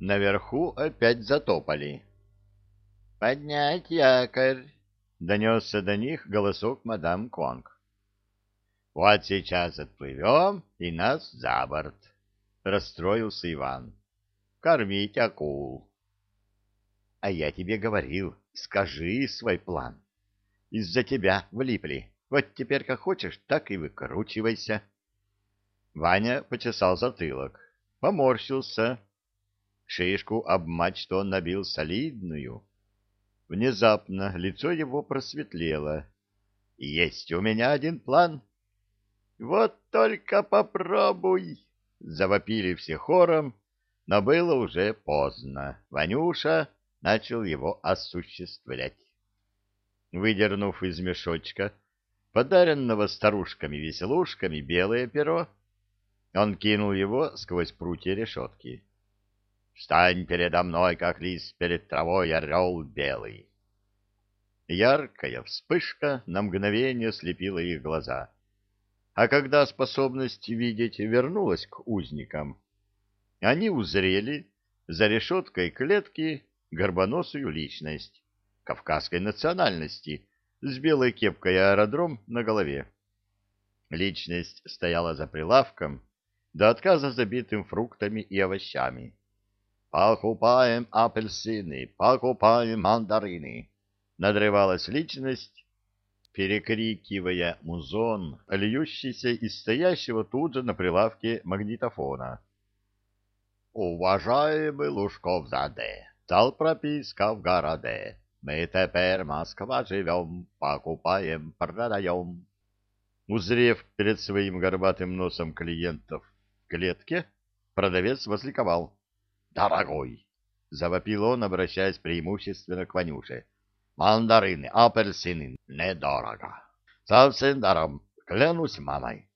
Наверху опять затопали. «Поднять якорь!» — донесся до них голосок мадам Конг. «Вот сейчас отплывем, и нас за борт!» — расстроился Иван. «Кормить акул!» «А я тебе говорил, скажи свой план. Из-за тебя влипли. Вот теперь как хочешь, так и выкручивайся». Ваня почесал затылок, поморщился. Шишку об мачту он набил солидную. Внезапно лицо его просветлело. «Есть у меня один план». «Вот только попробуй!» — завопили все хором, но было уже поздно. Ванюша начал его осуществлять. Выдернув из мешочка, подаренного старушками-веселушками, белое перо, он кинул его сквозь прутья решетки. «Встань передо мной, как лис перед травой, орел белый!» Яркая вспышка на мгновение слепила их глаза. А когда способность видеть вернулась к узникам, они узрели за решеткой клетки горбоносую личность кавказской национальности с белой кепкой аэродром на голове. Личность стояла за прилавком, до отказа забитым фруктами и овощами. «Покупаем апельсины, покупаем мандарины!» Надрывалась личность, перекрикивая музон, льющийся из стоящего тут же на прилавке магнитофона. «Уважаемый Лужков-Заде, стал прописка в городе. Мы теперь Москва живем, покупаем, продаем». Узрев перед своим горбатым носом клиентов клетке, продавец возликовал. «Дорогой!» — завопил он, обращаясь преимущественно к Ванюше. «Мандарины, апельсины, недорого. Совсем даром, клянусь мамой».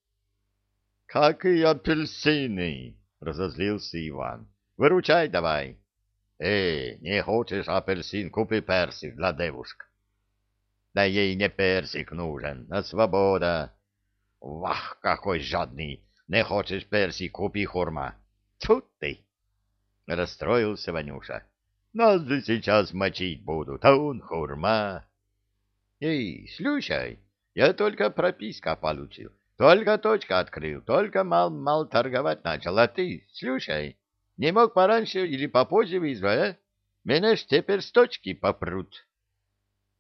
«Какие апельсины!» — разозлился Иван. «Выручай давай!» «Эй, не хочешь апельсин, купи персик для девушек». «Да ей не персик нужен, а свобода». «Вах, какой жадный! Не хочешь персик, купи хурма. Тьфу ты! Расстроился Ванюша. Нас же сейчас мочить будут, а он хурма. Эй, слушай, я только прописка получил, только точка открыл, только мал-мал торговать начал, а ты, слушай, не мог пораньше или попозже вызвать, а? Меня ж теперь с точки попрут.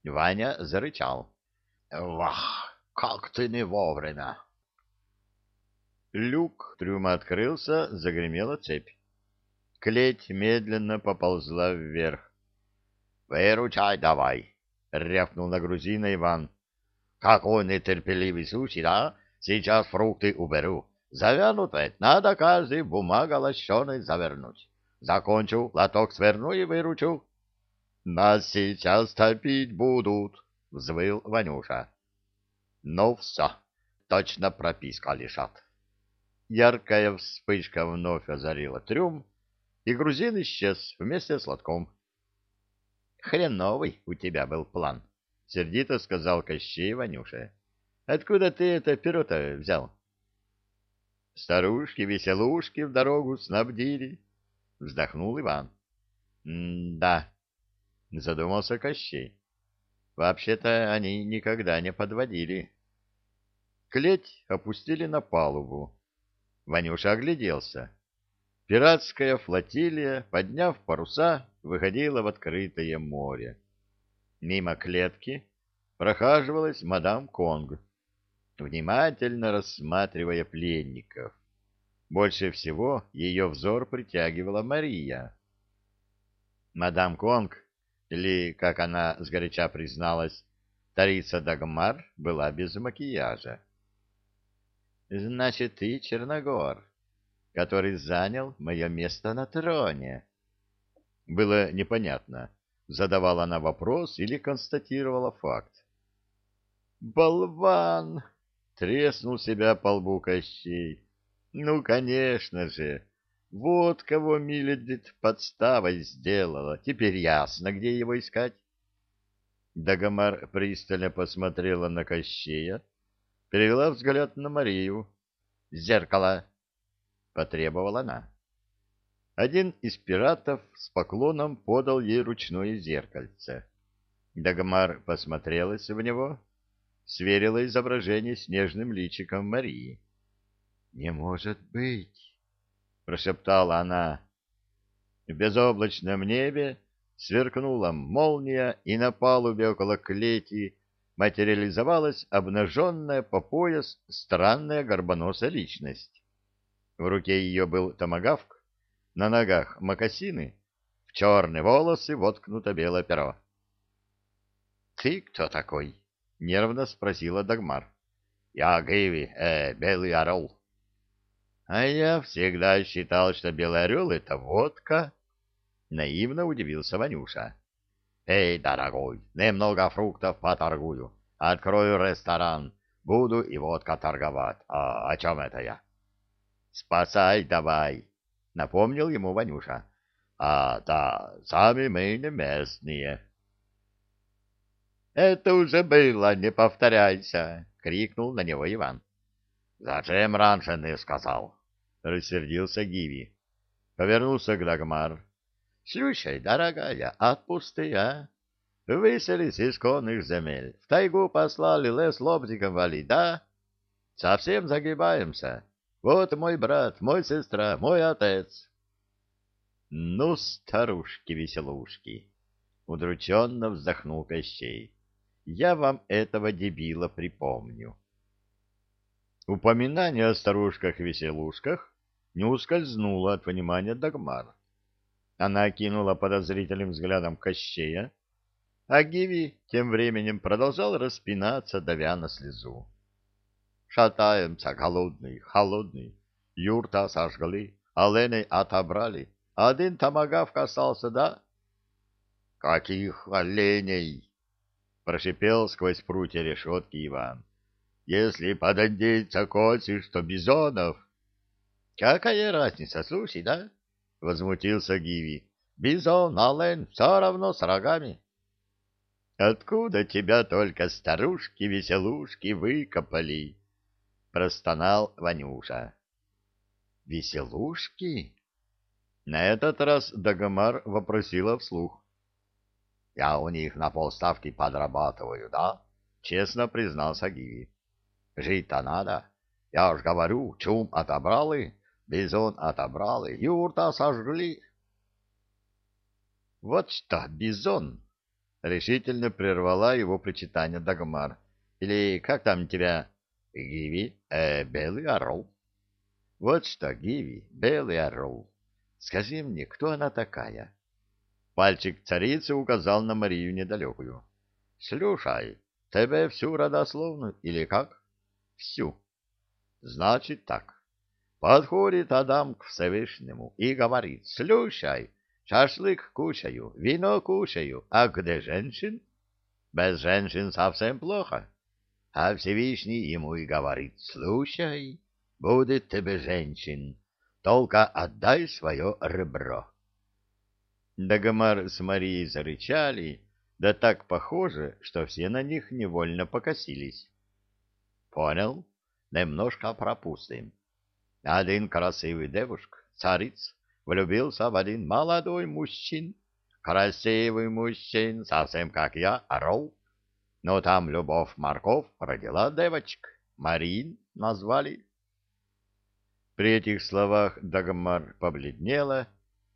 Ваня зарычал. Вах, как ты не вовремя! Люк трюма открылся, загремела цепь. Клеть медленно поползла вверх. — Выручай давай! — рявкнул на грузина Иван. — Какой нетерпеливый случай, да? Сейчас фрукты уберу. Завянут ведь, надо каждый бумага лощеной завернуть. Закончу, лоток сверну и выручу. — Нас сейчас топить будут, — взвыл Ванюша. — Ну все, точно прописка лишат. Яркая вспышка вновь озарила трюм, и грузин исчез вместе с лотком. — Хреновый у тебя был план, — сердито сказал Кощей Ванюше. — Откуда ты это перо-то взял? — Старушки-веселушки в дорогу снабдили, — вздохнул Иван. — Да, — задумался Кощей. — Вообще-то они никогда не подводили. Клеть опустили на палубу Ванюша огляделся. Пиратская флотилия, подняв паруса, выходила в открытое море. Мимо клетки прохаживалась мадам Конг, внимательно рассматривая пленников. Больше всего ее взор притягивала Мария. Мадам Конг, или, как она сгоряча призналась, Тариса Дагмар, была без макияжа. Значит, ты Черногор, который занял мое место на троне. Было непонятно, задавала она вопрос или констатировала факт. «Болван!» — треснул себя по лбу Кощей. «Ну, конечно же! Вот кого Миледит подставой сделала. Теперь ясно, где его искать». Дагомар пристально посмотрела на Кощея, перевела взгляд на Марию. «Зеркало!» — потребовала она. один из пиратов с поклоном подал ей ручное зеркальце. Дагмар посмотрелась в него, сверила изображение с нежным личиком Марии. — Не может быть! — прошептала она. В безоблачном небе сверкнула молния, и на палубе около клети материализовалась обнаженная по пояс странная горбоносая личность. В руке ее был томагавк, на ногах мокасины, в черные волосы воткнуто белое перо. — Ты кто такой? — нервно спросила Дагмар. — Я Гиви, э, белый орел. — А я всегда считал, что белый орел — это водка. Наивно удивился Ванюша. — Эй, дорогой, немного фруктов поторгую. Открою ресторан, буду и водка торговать. А о чем это я? — Спасай давай, — напомнил ему Ванюша. — А, да, сами мы не местные. — Это уже было, не повторяйся, — крикнул на него Иван. — Зачем раньше не сказал? — рассердился Гиви. Повернулся к Дагмар. — Слушай, дорогая, отпусти, а? Выселись из конных земель, в тайгу послали лес лобзиком валить, да? Совсем загибаемся. Вот мой брат, мой сестра, мой отец. — Ну, старушки-веселушки! — удрученно вздохнул Кощей я вам этого дебила припомню. Упоминание о старушках-веселушках не ускользнуло от внимания Дагмар. Она окинула подозрительным взглядом Кощея, а Гиви тем временем продолжал распинаться, давя на слезу. Шатаемся, голодный, холодный, юрта сожгли, оленей отобрали, один томагавк остался, да? — Каких оленей? — прошипел сквозь прутья решетки Иван. — Если под индейца косишь, то бизонов. — Какая разница, слушай, да? — возмутился Гиви. — Бизон, Ален, все равно с рогами. — Откуда тебя только старушки-веселушки выкопали? — простонал Ванюша. — Веселушки? На этот раз Дагомар вопросила вслух. Я у них на полставки подрабатываю, да? Честно признался Гиви. Жить-то надо. Я уж говорю, чум отобрали, бизон отобрали, юрта сожгли. Вот что, бизон! Решительно прервала его причитание Дагмар. Или как там тебя? Гиви, э, белый орел. Вот что, Гиви, белый орел. Скажи мне, кто она такая? Пальчик царицы указал на Марию недалекую. — Слушай, тебе всю родословную или как? — Всю. — Значит так. Подходит Адам к Всевышнему и говорит, слушай, шашлык кушаю, вино кушаю, а где женщин? Без женщин совсем плохо. А Всевышний ему и говорит, слушай, будет тебе женщин, только отдай свое ребро. Дагомар с Марией зарычали, да так похоже, что все на них невольно покосились. — Понял? Немножко пропустим. Один красивый девушка, цариц, влюбился в один молодой мужчин. Красивый мужчин, совсем как я, орел. Но там любовь-морковь родила девочек. Марин назвали. При этих словах Дагмар побледнела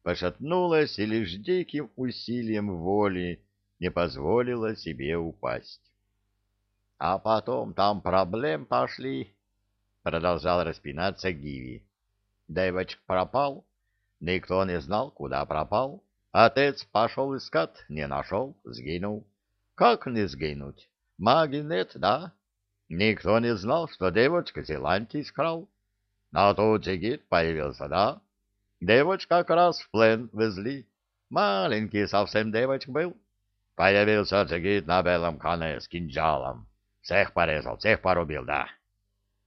пошатнулась и лишь диким усилием воли не позволила себе упасть. — А потом там проблем пошли, — продолжал распинаться Гиви. Девочка пропал, никто не знал, куда пропал. Отец пошел искать, не нашел, сгинул. Как не сгинуть? Маги нет, да? Никто не знал, что девочка Зелантий скрал. Но тут Зигит появился, да? Девочка как раз в плен везли. Маленький совсем девочка был. Появился джигит на белом коне с кинжалом. Всех порезал, всех порубил, да.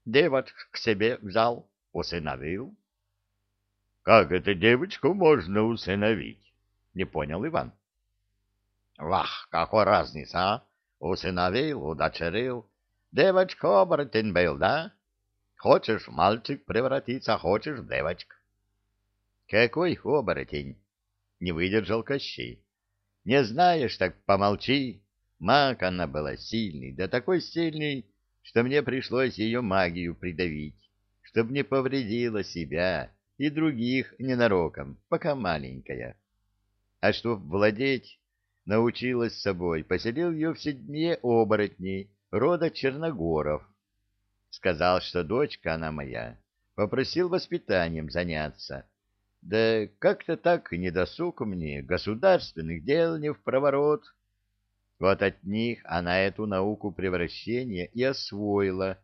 Девочку к себе взял, усыновил. — Как это девочку можно усыновить? — не понял Иван. — Вах, какой разница, а? Усыновил, удочерил. Девочка оборотень был, да? Хочешь, мальчик превратиться, хочешь, девочка. Какой оборотень? Не выдержал Кощей. Не знаешь, так помолчи. Маг она была сильный, да такой сильный, что мне пришлось ее магию придавить, чтобы не повредила себя и других ненароком, пока маленькая. А чтоб владеть, научилась собой, поселил ее в седьме оборотней, рода Черногоров. Сказал, что дочка она моя, попросил воспитанием заняться. Да как-то так не досуг мне, государственных дел не в проворот. Вот от них она эту науку превращения и освоила.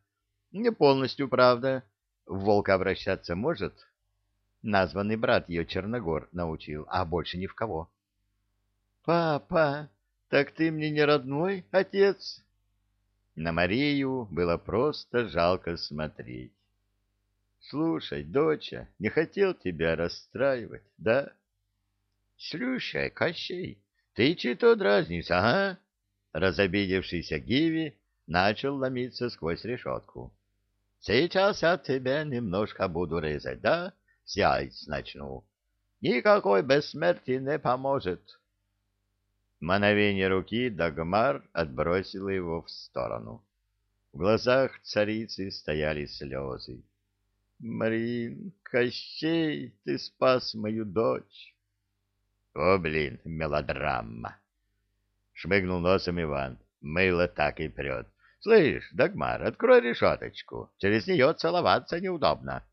Не полностью, правда. В волка обращаться может, Названный брат ее Черногор научил, а больше ни в кого. — Папа, так ты мне не родной отец? На Марию было просто жалко смотреть. — Слушай, доча, не хотел тебя расстраивать, да? — Слушай, Кощей, ты чего дразнишься, ага? Разобидевшийся Гиви начал ломиться сквозь решетку. — Сейчас я тебя немножко буду резать, да? — с яиц начну. Никакой бессмертие не поможет. Мановение руки Дагмар отбросила его в сторону. В глазах царицы стояли слезы. — Марин, Кощей, ты спас мою дочь. — О, блин, мелодрама! — шмыгнул носом Иван. Мыло так и прет. — Слышь, Дагмар, открой решеточку. Через нее целоваться неудобно.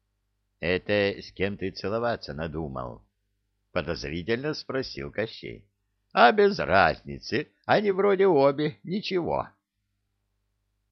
—— Это с кем ты целоваться надумал? — подозрительно спросил Кощей. — А без разницы, они вроде обе, ничего.